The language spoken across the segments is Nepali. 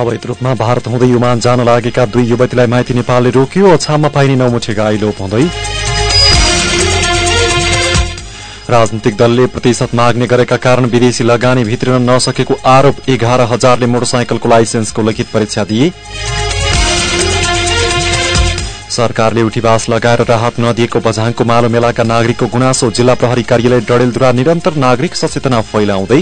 अवैध रूपमा भारत हुँदै युमान जान लागेका दुई युवतीलाई माइती नेपालले रोक्यो। अछाममा पाइने नौमुठे गाई लोप हुँदै राजनीतिक दलले प्रतिशत माग्ने गरेका कारण विदेशी लगानी भित्रिन नसकेको आरोप एघार हजारले मोटरसाइकलको लाइसेन्सको लिखित परीक्षा दिए। सरकारले उठीवास लगाएर राहत नदिएको बझाङको मालो मेलाका नागरिकको गुनासो जिल्ला प्रहरी कार्यालय डडेलद्वारा निरन्तर नागरिक सचेतना फैलाउँदै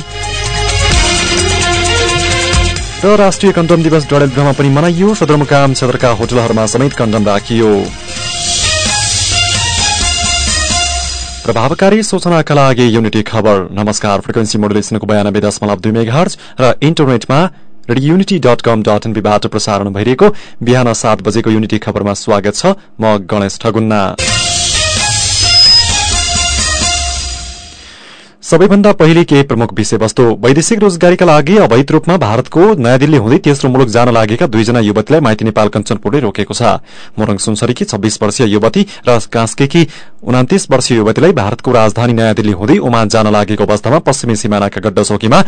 र राष्ट्रिय कण्डम दिवस डडेलधुरामा पनि मनाइयो। सदरमुकाम क्षेत्रका होटलहरूमा समेत कण्डम राखियो। प्रभावकारी सूचनाका लागि युनिटी खबर। नमस्कार फ्रिक्वेन्सी मोडुलेसनको बयानब्बे दशमलव दुई मेघार्ज र इन्टरनेटमा युनिटी डट कम डट एनबीबाट प्रसारण भइरहेको बिहान सात बजेको युनिटी खबरमा स्वागत छ म गणेश ठगुन्ना। सबैभन्दा पहिले केही प्रमुख विषयवस्तु वैदेशिक रोजगारीका लागि अवैध रूपमा भारतको नयाँ दिल्ली हुँदै तेस्रो मुलुक जान लागेका दुईजना युवतीलाई माइती नेपाल कञ्चनपुरले रोकेको छ। मोरङ सुनसरीकी छब्बीस वर्षीय युवती र कास्केकी उनातिस वर्षीय युवतीलाई भारतको राजधानी नयाँ दिल्ली हुँदै ओमान जान लागेको अवस्थामा पश्चिमी सिमानाका गड्डा चौकीमा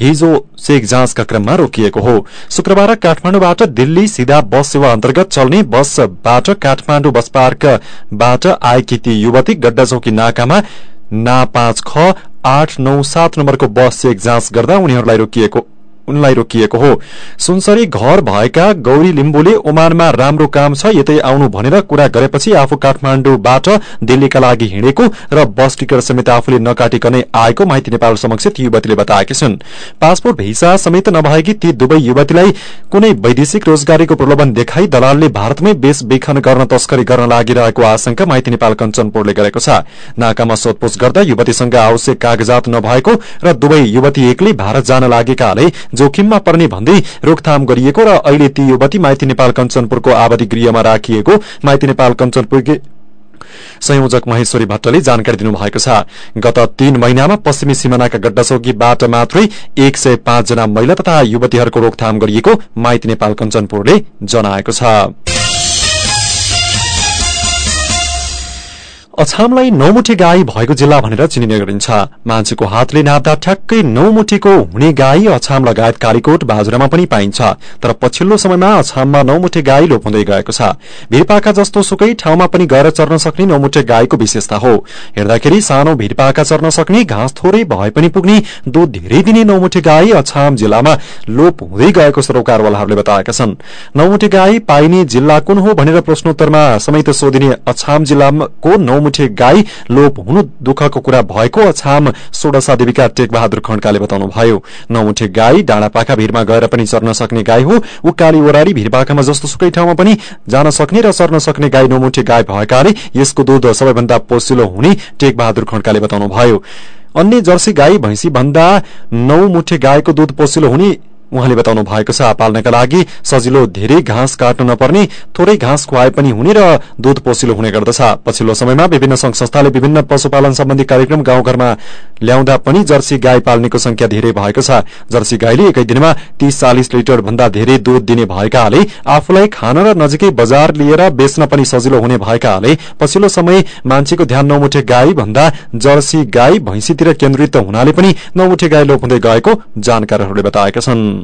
हिजो चेक जाँचका क्रममा रोकिएको हो। शुक्रबार काठमाडौँबाट दिल्ली सिधा बस सेवा अन्तर्गत चल्ने बसबाट काठमाडौँ बस पार्कबाट आएकी ती युवती गड्डा चौकी नाकामा ना पाँच ख आठ नौ सात नम्बरको बस चेक जाँच गर्दा उनीहरूलाई रोकिएको उनलाई रोकिएको हो। सुनसरी घर भएका गौरी लिम्बुले ओमानमा राम्रो काम छ यतै आउनु भनेर कुरा गरेपछि आफू काठमाडौँबाट दिल्लीका लागि हिँडेको र बस टिकट समेत आफूले नकाटिकनै आएको माइती नेपाल समक्ष ती युवतीले बताएकी छन्। पासपोर्ट भिसा समेत नभएकी ती दुवै युवतीलाई कुनै वैदेशिक रोजगारीको प्रलोभन देखाई दलालले भारतमै बेचबिखन गर्न तस्करी गर्न लागिरहेको आशंका माइती नेपाल कञ्चनपुरले गरेको छ। नाकामा सोधपूछ गर्दा युवतीसँग आवश्यक कागजात नभएको र दुवै युवती एक्लै भारत जान लागेकाले जोखिममा पर्ने भन्दै रोकथाम गरिएको र अहिले ती युवती माइती नेपाल कञ्चनपुरको आवादी गृहमा राखिएको माइती नेपाल कञ्चनपुरकी संयोजक महेश्वरी भट्टले जानकारी दिनुभएको छ। गत तीन महिनामा पश्चिमी सिमानाका गड्डाचौकीबाट मात्रै एक सय पाँचजना महिला तथा युवतीहरूको रोकथाम गरिएको माइती नेपाल कञ्चनपुरले जनाएको छ। अछामलाई नौमुठे गाई भएको जिल्ला भनेर चिनिने गरिन्छ। मान्छेको हातले नाप्दा ठ्याक्कै नौमुठेको हुने गाई अछाम लगायत कालीकोट बाजुरामा पनि पाइन्छ। तर पछिल्लो समयमा अछाममा नौमुठे गाई लोप हुँदै गएको छ। भिरपाका जस्तो सुकै ठाउँमा पनि गएर चर्न सक्ने नौमुठे गाईको विशेषता हो। हेर्दाखेरि सानो भिरपाका चर्न सक्ने घाँस थोरै भए पनि पुग्ने दूध धेरै दिने नौमुठे गाई अछाम जिल्लामा लोप हुँदै गएको सरोकारवालाहरूले बताएका छन्। नौमुठे गाई पाइने जिल्ला कुन हो भनेर प्रश्नोत्तरमा समेत सोधिने अछाम जिल्लाको नौ मुठे गाई लोप हुनु दुःखको कुरा भएको अछाम सोडसा देवीका टेक बहादुर खड्काले बताउनुभयो नौमुठे गाई डाँडापाखा भिरमा गएर पनि चर्न सक्ने गाई हो। उकाली ओरारी भिरपाखामा जस्तो सुकै ठाउँमा पनि जान सक्ने र चर्न सक्ने गाई नौमुठे गाई भएकाले यसको दूध सबैभन्दा पोसिलो हुने टेक बहादुर खड्काले बताउनुभयो अन्य जर्सी गाई भैंसी भन्दा नौ मुठे गाईको दूध पोसिलो हुने उहाँले बताउनु भएको छ पाल्नका लागि सजिलो धेरै घाँस काट्नु नपर्ने थोरै घाँस खुवाए पनि हुने र दूध पोसिलो हुने गर्दछ। पछिल्लो समयमा विभिन्न संघ संस्थाले विभिन्न पशुपालन सम्बन्धी कार्यक्रम गाउँघरमा ल्याउँदा पनि जर्सी गाई पाल्नेको संख्या धेरै भएको छ। जर्सी गाईले एकै दिनमा तीस चालिस लिटर भन्दा धेरै दूध दिने भएकाले आफूलाई खान र नजिकै बजार लिएर बेच्न पनि सजिलो हुने भएकाले पछिल्लो समय मान्छेको ध्यान नौमुठे गाई भन्दा जर्सी गाई भैंसीतिर केन्द्रित हुनाले पनि नौमुठे गाई लोप हुँदै गएको जानकारहरूले बताएका छन्।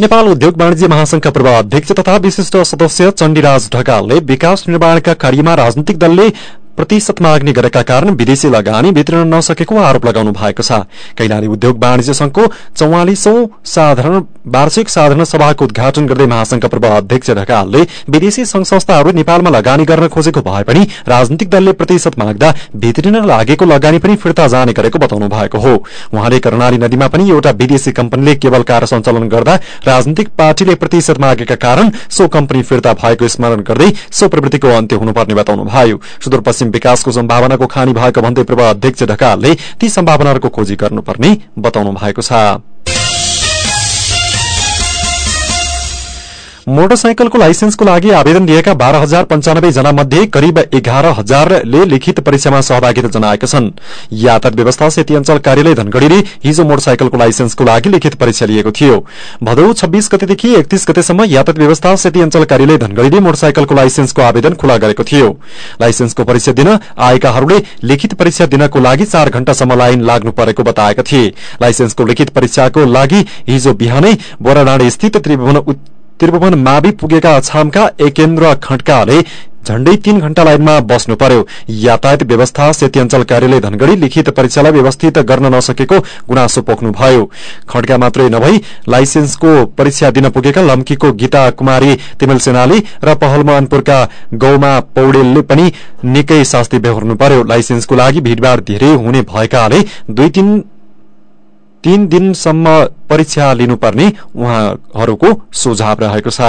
नेपाल उद्योग वाणिज्य महासंघका पूर्व अध्यक्ष तथा विशिष्ट सदस्य चण्डीराज ढकालले विकास निर्माणका कार्यमा राजनीतिक दलले प्रतिशत माग्ने गरेका कारण विदेशी लगानी वितरण नसकेको आरोप लगाउनु भएको छ। कैलाली उद्योग वाणिज्य संघको चौवालिसौं साधारण वार्षिक साधारण सभाको उद्घाटन गर्दै महासंघका पूर्व अध्यक्ष ढकालले विदेशी संघ संस्थाहरू नेपालमा लगानी गर्न खोजेको भए पनि राजनीतिक दलले प्रतिशत माग्दा भित्रिन लागेको लगानी पनि फिर्ता जाने गरेको बताउनु भएको हो। उहाँले कर्णाली नदीमा पनि एउटा विदेशी कम्पनीले केवल कार सञ्चालन गर्दा राजनीतिक पार्टीले प्रतिशत मागेका कारण सो कम्पनी फिर्ता भएको स्मरण गर्दै सो प्रवृत्तिको अन्त्य हुनुपर्ने बताउनु भयो। सुदूरपश्चिम विकासको सम्भावनाको खानी भएको भन्दै पूर्व अध्यक्ष ढकालले ती सम्भावनाहरूको खोजी गर्नुपर्ने बताउनु भएको छ। मोटरसाइकलको लाइसेन्सको लागि आवेदन दिएका बाह्र हजार पञ्चानब्बे जना मध्ये करिब एघार हजारले लिखित परीक्षामा सहभागिता जनाएका छन्। यातायात व्यवस्था सेती अञ्चल कार्यालय धनगढ़ीले हिजो मोटरसाइकलको लाइसेन्सको लागि लिखित परीक्षा लिएको थियो। भदौ छब्बीस गतेदेखि एकतीस गतेसम्म यातायात व्यवस्था सेती अञ्चल कार्यालय धनगढ़ीले मोटरसाइकलको लाइसेन्सको आवेदन खुला गरेको थियो। लाइसेन्सको परीक्षा दिन आएकाहरूले लिखित परीक्षा दिनको लागि चार घण्टासम्म लाइन लाग्नु परेको बताएका थिए। लाइसेन्सको लिखित परीक्षाको लागि हिजो बिहानै बोराडाँडी स्थित त्रिभुवन त्रिभुवन मावि पुगेका अछामका एकेन्द्र खड्काले झण्डै तीन घण्टा लाइनमा बस्नु पर्यो। यातायात व्यवस्था सेती अञ्चल कार्यालय धनगढ़ी लिखित परीक्षालाई व्यवस्थित गर्न नसकेको गुनासो पोख्नुभयो। खड्का मात्रै नभई लाइसेन्सको परीक्षा दिन पुगेका लम्कीको गीता कुमारी तिमेल सेनाली र पहलमानपुरका गौमा पौडेलले पनि निकै शास्ति बेहोर्नु पर्यो। लाइसेन्सको लागि भीड़भाड़ धेरै हुने भएकाले दुई तीन तीन दिनसम्म परीक्षा लिनुपर्ने उहाँहरूको सुझाव रहेको छ।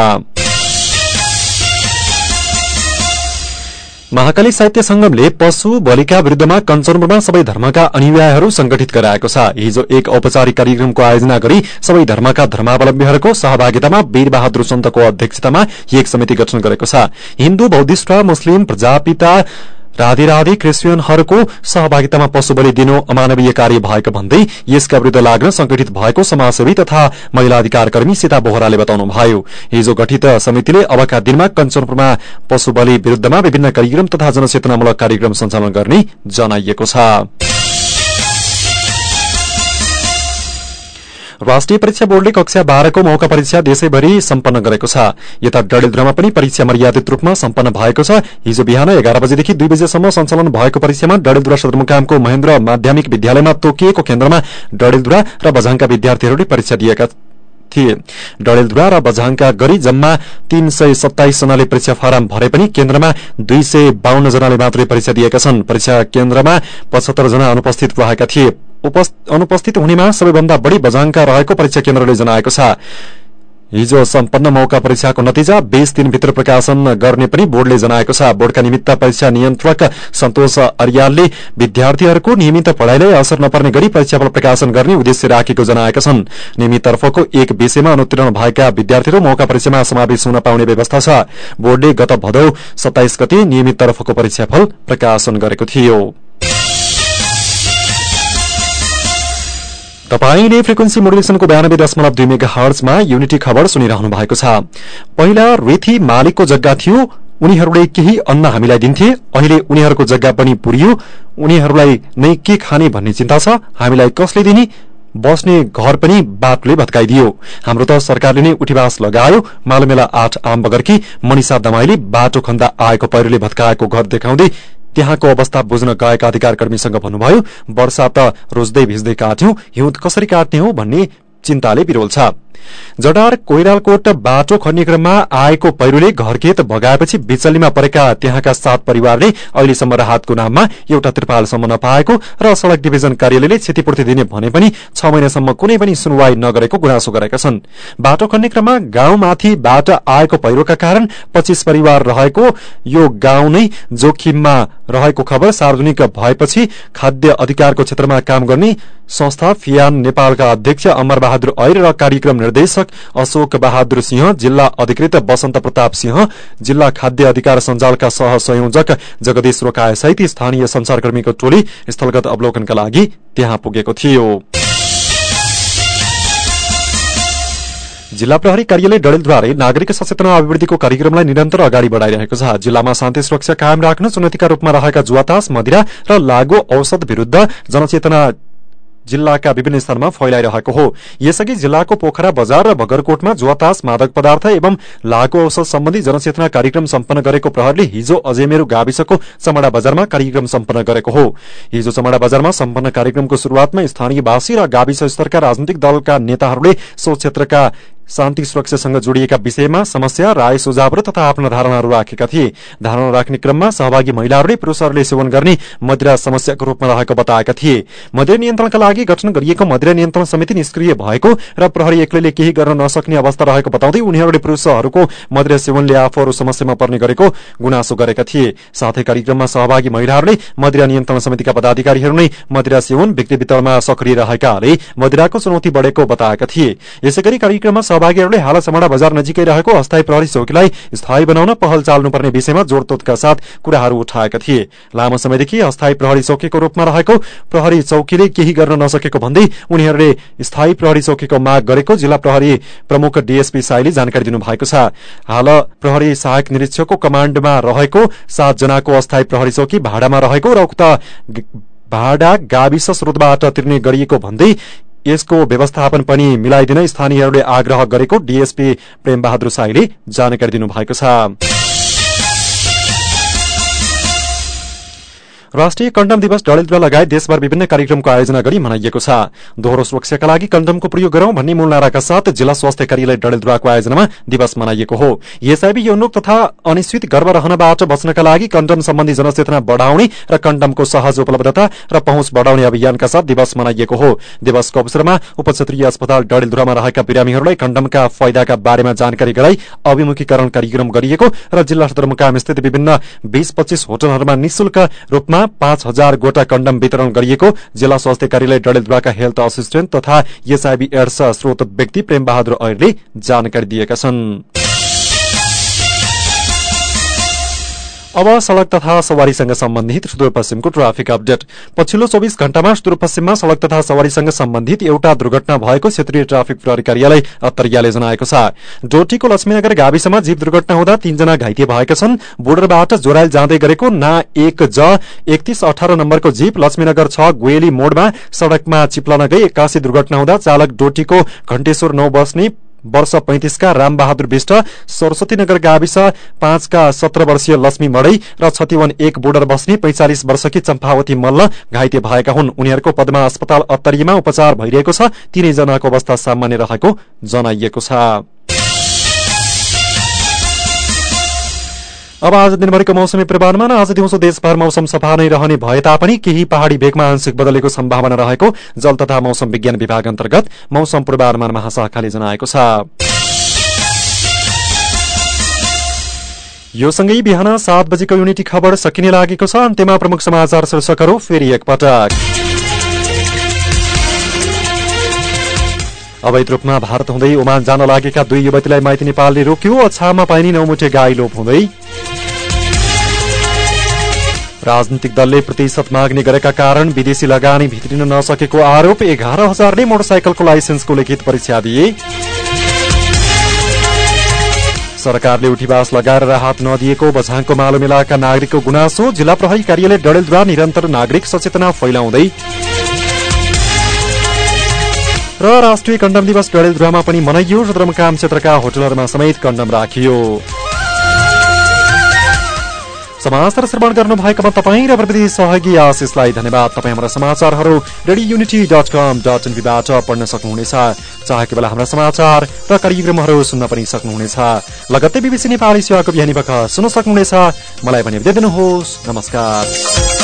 महाकाली साहित्य संगमले पशु बलिका विरूद्धमा कञ्चनपुरमा सबै धर्मका अनुयायीहरू संगठित गराएको छ। हिजो एक औपचारिक कार्यक्रमको आयोजना गरी सबै धर्मका धर्मावलम्बीहरूको सहभागितामा वीरबहादुर सन्तको अध्यक्षतामा एक समिति गठन गरेको छ। हिन्दू बौद्धिस्ट मुस्लिम प्रजापिता राधे राधे क्रिस्चियनहरूको सहभागितामा पशु बलि दिनु अमानवीय कार्य भएको भन्दै यसका विरूद्ध लाग्न संगठित भएको समाजसेवी तथा महिला अधिकार कर्मी सीता बोहराले बताउनुभयो। हिजो गठित समितिले अबका दिनमा कञ्चनपुरमा पशु बलि विरूद्धमा विभिन्न कार्यक्रम तथा जनचेतनामूलक कार्यक्रम सञ्चालन गर्ने जनाइएको छ। राष्ट्रिय परीक्षा बोर्डले कक्षा बाह्रको मौका परीक्षा देशैभरि सम्पन्न गरेको छ। यता डडेलधुरामा पनि परीक्षा मर्यादित रूपमा सम्पन्न भएको छ। हिजो बिहान एघार बजेदेखि दुई बजेसम्म सञ्चालन भएको परीक्षामा डडेलधुरा सदरमुकामको महेन्द्र माध्यमिक विद्यालयमा तोकिएको केन्द्रमा डडेलधुरा र बझाङका विद्यार्थीहरूले परीक्षा दिएका थिए। डडेलधुरा र बझाङका गरी जम्मा तीन सय सत्ताइस जनाले परीक्षा फारम भरे पनि केन्द्रमा दुई सय बाहन्न जनाले मात्रै परीक्षा दिएका छन्। परीक्षा केन्द्रमा पचहत्तर जना अनुपस्थित रहेका थिए। अनुपस्थित हुनेमा सबैभन्दा बढ़ी बझाङका रहेको परीक्षा केन्द्रले जनाएको छ। हिजो सम्पन्न मौका परीक्षाको नतिजा बीस दिनभित्र प्रकाशन गर्ने पनि बोर्डले जनाएको छ। बोर्डका निमित्त परीक्षा नियन्त्रक सन्तोष अरियालले विद्यार्थीहरूको नियमित पढ़ाईलाई असर नपर्ने गरी परीक्षाफल प्रकाशन गर्ने उद्देश्य राखेको जनाएका छन्। नियमिततर्फको एक विषयमा अनुतीर्ण भएका विद्यार्थीहरू मौका परीक्षामा समावेश हुन पाउने व्यवस्था छ। बोर्डले गत भदौ सत्ताइस गते नियमिततर्फको परीक्षाफल प्रकाशन गरेको थियो। तपाईँले फ्रिक्वेन्सी मोडुलेसनको बयानब्बे दशमलव दुई मेगा हर्चमा युनिटी खबर सुनिरहनु भएको छ। पहिला रेथी मालिकको जग्गा थियो उनीहरूले केही अन्न हामीलाई दिन्थे अहिले उनीहरूको जग्गा पनि पुरियो। उनीहरूलाई नै के खाने भन्ने चिन्ता छ हामीलाई कसले दिने? बस्ने घर पनि बाटोले भत्काइदियो। हाम्रो त सरकारले नै उठीवास लगायो। मालमेला आठ आम बगरकी मनिषा दमाईले बाटो खन्दा आएको पहिरोले भत्काएको घर देखाउँदै त्यहाँको अवस्था बुझ्न गएका अधिकार कर्मीसँग भन्नुभयो वर्षा त रोज्दै भिज्दै काट्यौं हिउँद कसरी काट्ने हो भन्ने चिन्ताले बिरोल छ। जडार कोइरालकोट बाटो खन्ने क्रममा आएको पहिरोले घरखेत भगाएपछि बिचल्लीमा परेका त्यहाँका सात परिवारले अहिलेसम्म राहतको नाममा एउटा त्रिपालसम्म नपाएको र सड़क डिभिजन कार्यालयले क्षतिपूर्ति दिने भने पनि छ महिनासम्म कुनै पनि सुनवाई नगरेको गुनासो गरेका छन्। बाटो खन्ने क्रममा गाउँमाथिबाट आएको पहिरोका कारण पच्चीस परिवार रहेको यो गाउँ नै जोखिममा रहेको खबर सार्वजनिक भएपछि खाद्य अधिकारको क्षेत्रमा काम गर्ने संस्था फियान नेपालका अध्यक्ष अमर बहादुर ऐर र कार्यक्रम निर्देशक अशोक बहादुर सिंह जिल्ला अधिकृत वसन्त प्रताप सिंह जिल्ला खाद्य अधिकार सञ्जालका सह संयोजक जगदीश रोकाय सहित स्थानीय संचारकर्मीको टोली स्थलगत अवलोकनका लागि त्यहाँ पुगेको थियो। जिल्ला प्रहरी कार्यालय डडेलद्वारा नागरिक सचेतना अभिवृद्धिको कार्यक्रमलाई निरन्तर अगाडि बढ़ाइरहेको छ। जिल्लामा शान्ति सुरक्षा कायम राख्न चुनौतीका रूपमा रहेका जुवातास मदिरा र लागू औषध विरूद्ध जनचेतना जिल्लाका विभिन्न स्थानमा फैलाइरहेको हो। यसअघि जिल्लाको पोखरा बजार र भगरकोटमा जुवातास मादक पदार्थ एवं लागू औषध सम्बन्धी जनचेतना कार्यक्रम सम्पन्न गरेको प्रहरले हिजो अजयमेरू गाविसको चमडा बजारमा कार्यक्रम सम्पन्न गरेको हो। हिजो चमडा बजारमा सम्पन्न कार्यक्रमको शुरूआतमा स्थानीयवासी र गाविस स्तरका राजनैतिक दलका नेताहरूले सो क्षेत्रका शान्ति सुरक्षासँग जोडिएका विषयमा समस्या राय सुझावहरू तथा आफ्ना धारणाहरू राखेका थिए। धारणा राख्ने क्रममा सहभागी महिलाहरूले पुरूषहरूले सेवन गर्ने मदिरा समस्याको रूपमा रहेको बताएका थिए। मदिरा नियन्त्रणका लागि गठन गरिएको मदिरा नियन्त्रण समिति निष्क्रिय भएको र प्रहरी एक्लैले केही गर्न नसक्ने अवस्था रहेको बताउँदै उनीहरूले पुरूषहरूको मदिरा सेवनले आफूहरू समस्यामा पर्ने गरेको गुनासो गरेका थिए। साथै कार्यक्रममा सहभागी महिलाहरूले मदिरा नियन्त्रण समितिका पदाधिकारीहरू नै मदिरा सेवन व्यक्ति वितरणमा सक्रिय रहेकाले मदिराको चुनौती बढ़ेको बताएका थिए। यसै गरी कार्यक्रममा सहभागीहरूले हाल समडा बजार नजिकै रहेको अस्थायी प्रहरी चौकीलाई स्थायी बनाउन पहल चाल्नुपर्ने विषयमा जोड़तोड़का साथ कुराहरू उठाएका थिए। लामो समयदेखि अस्थायी प्रहरी चौकीको रूपमा रहेको प्रहरी चौकीले केही गर्न नसकेको भन्दै उनीहरूले स्थायी प्रहरी चौकीको माग गरेको जिल्ला प्रहरी प्रमुख डीएसपी साईले जानकारी दिनुभएको छ। हाल प्रहरी सहायक निरीक्षकको कमाण्डमा रहेको सात जनाको अस्थायी प्रहरी चौकी भाडामा रहेको र उक्त भाडा गाविस स्रोतबाट तिर्ने गरिएको भन्दै यसको व्यवस्थापन पनि मिलाइदिन स्थानीयहरूले आग्रह गरेको डीएसपी प्रेमबहादुर साईले जानकारी दिनुभएको छ। राष्ट्रिय कण्डम दिवस डडेलधुरा लगायत देशभर विभिन्न कार्यक्रमको आयोजना गरी मनाइएको छ। दोहोरो सुरक्षाका लागि कण्डमको प्रयोग गरौं भन्ने मूल नाराका साथ जिल्ला स्वास्थ्य कार्यालय डडेलधुराको आयोजनामा दिवस मनाइएको हो। एसआईबी यौनोक तथा अनिश्चित गर्भ रहनबाट बच्नका लागि कण्डम सम्बन्धी जनचेतना बढ़ाउने र कण्डमको सहज उपलब्धता र पहुँच बढ़ाउने अभियानका साथ दिवस मनाइएको हो। दिवसको अवसरमा उपक्षेत्रीय अस्पताल डडेलधुरामा रहेका बिरामीहरूलाई कण्डमका फाइदाका बारेमा जानकारी गराई अभिमुखीकरण कार्यक्रम गरिएको र जिल्ला सदरमुकाम स्थित विभिन्न बीस पच्चीस होटलहरूमा निशुल्क रूपमा पाँच हजार गोटा कण्डम वितरण गरिएको जिल्ला स्वास्थ्य कार्यालय डडेलधुराका हेल्थ असिस्टेन्ट तथा एसआईबी एड्स स्रोत व्यक्ति प्रेम बहादुर ऐरले जानकारी दिएका छन्। अब सड़क तथा सवारीसँग सम्बन्धित सुदूरपश्चिमको ट्राफिक अपडेट। पछिल्लो चौविस घण्टामा सुदूरपश्चिममा सड़क तथा सवारीसँग सम्बन्धित एउटा दुर्घटना भएको क्षेत्रीय ट्राफिक प्रहरी कार्यालय अत्तरियाले जनाएको छ। डोटीको लक्ष्मीनगर गाविसमा जीव दुर्घटना हुँदा तीनजना घाइते भएका छन्। बोर्डरबाट जोराइल जाँदै गरेको ना एक ज एकतीस अठार नम्बरको जीप लक्ष्मीनगर छ गोयली मोडमा सड़कमा चिप्लन गई। एक्कासी दुर्घटना हुँदा चालक डोटीको घण्टेश्वर नौ बस्ने वर्ष पैंतिसका रामबहादुर विष्ट सरस्वतीनगर गाविस पाँचका सत्र वर्षीय लक्ष्मी मडै र छतिवन एक बोर्डर बस्ने पैंचालिस वर्षकी चम्पावती मल्ल घाइते भएका हुन्। उनीहरूको पद्मा अस्पताल अत्तरीमा उपचार भइरहेको छ। तीनैजनाको अवस्था सामान्य रहेको जनाइएको छ। अब आज दिनभरिको मौसमी पूर्वानुमान आज दिउँसो देशभर मौसम सफा नै रहने भए तापनि केही पहाड़ी भेगमा आंशिक बदलेको सम्भावना रहेको जल तथा मौसम विज्ञान विभाग अन्तर्गत मौसम पूर्वानुमान महाशाखाले जनाएको छ। यो सँगै बिहान सात बजेको युनिटी खबर सकिने लागेको छ। अन्त्यमा प्रमुख समाचार शीर्षकहरू फेरि एकपटक। अवैध रूपमा भारत हुँदै ओमान जान लागेका दुई युवतीलाई माइती नेपालले रोक्यो। अछाममा पाइने नौमुठे गाई लोप हुँदै राजनीतिक दलले प्रतिशत माग्ने गरेका कारण विदेशी लगानी भित्रिन नसकेको आरोप एघार हजारले मोटरसाइकलको लाइसेन्सको लिखित परीक्षा दिए। सरकारले उठीवास लगाएर राहत नदिएको बझाङको मालोमेलाका नागरिकको गुनासो जिल्ला प्रहरी कार्यालय डडेलद्वारा निरन्तर नागरिक सचेतना फैलाउँदै र राष्ट्रिय कण्डम दिवस डडेलधुरामा पनि मनाइयो। सदरमुकाम क्षेत्रका होटलहरूमा समेत कण्डम राखियो। समाचार श्रवण गर्नुभएकोमा तपाईँ र प्रविधि सहयोगी आशिषलाई धन्यवाद। तपाईँ हाम्रा समाचारहरू radio unity dot com dot एनपीबाट पढ्न सक्नुहुनेछ। चाहेको बेला हाम्रा समाचार र कार्यक्रमहरू सुन्न पनि सक्नुहुनेछ। लगत्तै बिबिसी नेपाली सेवाको बिहानी पख सुन्न सक्नुहुनेछ। मलाई बिदा दिनुहोस्। नमस्कार।